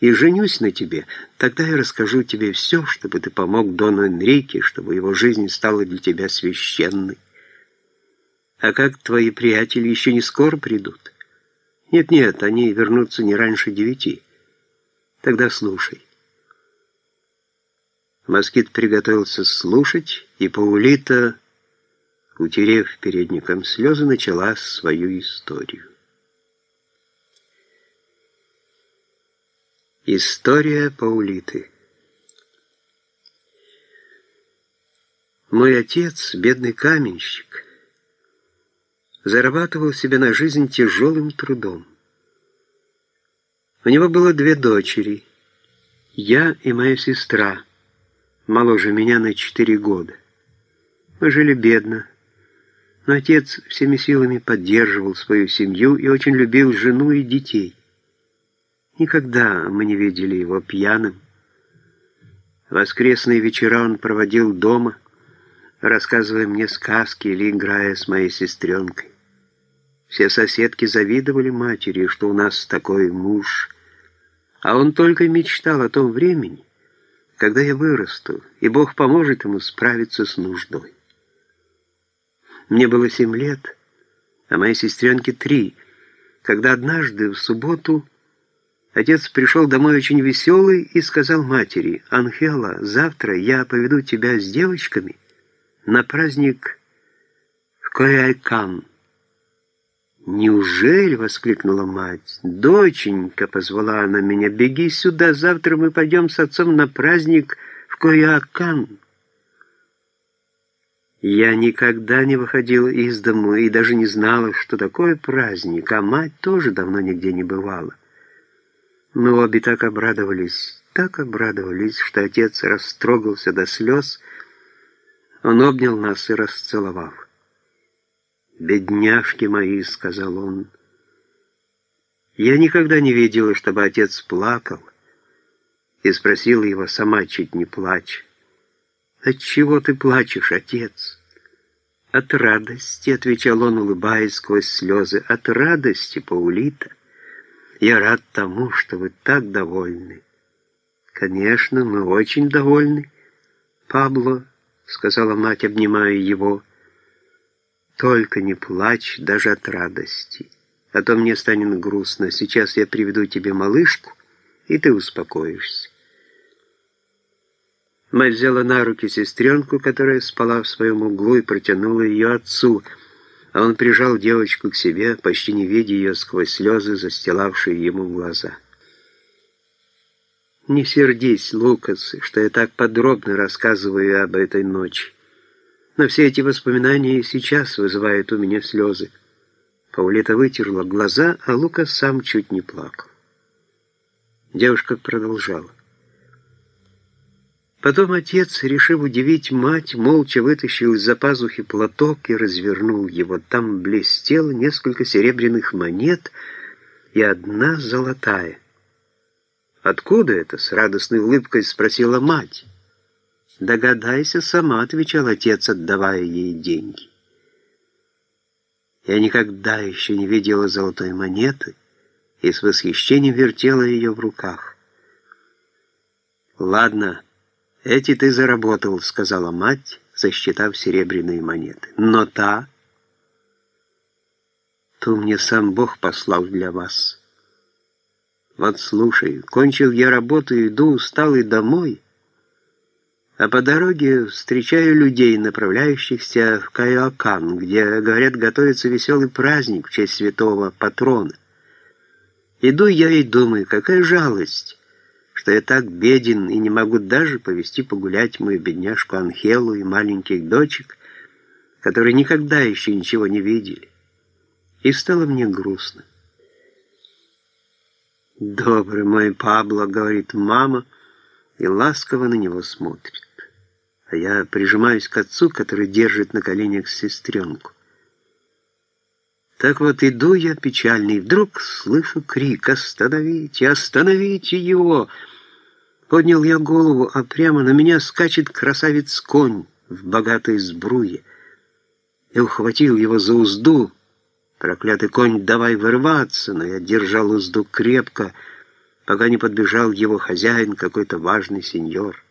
и женюсь на тебе, тогда я расскажу тебе все, чтобы ты помог Дону Энрике, чтобы его жизнь стала для тебя священной. А как твои приятели еще не скоро придут? Нет-нет, они вернутся не раньше девяти. Тогда слушай. Москит приготовился слушать, и Паулита, утерев передником слезы, начала свою историю. История Паулиты Мой отец, бедный каменщик, зарабатывал себе на жизнь тяжелым трудом. У него было две дочери, я и моя сестра, моложе меня на четыре года. Мы жили бедно, но отец всеми силами поддерживал свою семью и очень любил жену и детей. Никогда мы не видели его пьяным. Воскресные вечера он проводил дома, рассказывая мне сказки или играя с моей сестренкой. Все соседки завидовали матери, что у нас такой муж, а он только мечтал о том времени, когда я вырасту, и Бог поможет ему справиться с нуждой. Мне было семь лет, а моей сестренке три, когда однажды в субботу Отец пришел домой очень веселый и сказал матери, «Анхела, завтра я поведу тебя с девочками на праздник в Кояйкан». «Неужели?» — воскликнула мать. «Доченька!» — позвала она меня. «Беги сюда, завтра мы пойдем с отцом на праздник в Кояакан». Я никогда не выходила из дому и даже не знала, что такое праздник, а мать тоже давно нигде не бывала. Мы обе так обрадовались, так обрадовались, что отец растрогался до слез. Он обнял нас и расцеловал. «Бедняжки мои», — сказал он. Я никогда не видела, чтобы отец плакал, и спросила его, сама чуть не плачь. «От чего ты плачешь, отец?» «От радости», — отвечал он, улыбаясь сквозь слезы, — «от радости, Паулита». Я рад тому, что вы так довольны. Конечно, мы очень довольны. Пабло, сказала мать, обнимая его, только не плачь даже от радости, а то мне станет грустно. Сейчас я приведу тебе малышку, и ты успокоишься. Мать взяла на руки сестренку, которая спала в своем углу, и протянула ее отцу — а он прижал девочку к себе, почти не видя ее сквозь слезы, застилавшие ему глаза. «Не сердись, Лукас, что я так подробно рассказываю об этой ночи. Но все эти воспоминания сейчас вызывают у меня слезы». Паулета вытерла глаза, а Лукас сам чуть не плакал. Девушка продолжала. Потом отец, решив удивить мать, молча вытащил из-за пазухи платок и развернул его. Там блестело несколько серебряных монет и одна золотая. «Откуда это?» — с радостной улыбкой спросила мать. «Догадайся сама», — отвечал отец, отдавая ей деньги. Я никогда еще не видела золотой монеты и с восхищением вертела ее в руках. «Ладно», «Эти ты заработал», — сказала мать, засчитав серебряные монеты. «Но та...» «Ту мне сам Бог послал для вас». «Вот слушай, кончил я работу, иду усталый домой, а по дороге встречаю людей, направляющихся в Кайоакан, где, говорят, готовится веселый праздник в честь святого патрона. Иду я и думаю, какая жалость» что я так беден и не могу даже повести погулять мою бедняжку Анхелу и маленьких дочек, которые никогда еще ничего не видели. И стало мне грустно. «Добрый мой Пабло», — говорит мама, и ласково на него смотрит. А я прижимаюсь к отцу, который держит на коленях сестренку. Так вот иду я печальный, вдруг слышу крик «Остановите! Остановите его!» Поднял я голову, а прямо на меня скачет красавец-конь в богатой сбруе. Я ухватил его за узду. Проклятый конь, давай вырваться, но я держал узду крепко, пока не подбежал его хозяин, какой-то важный сеньор.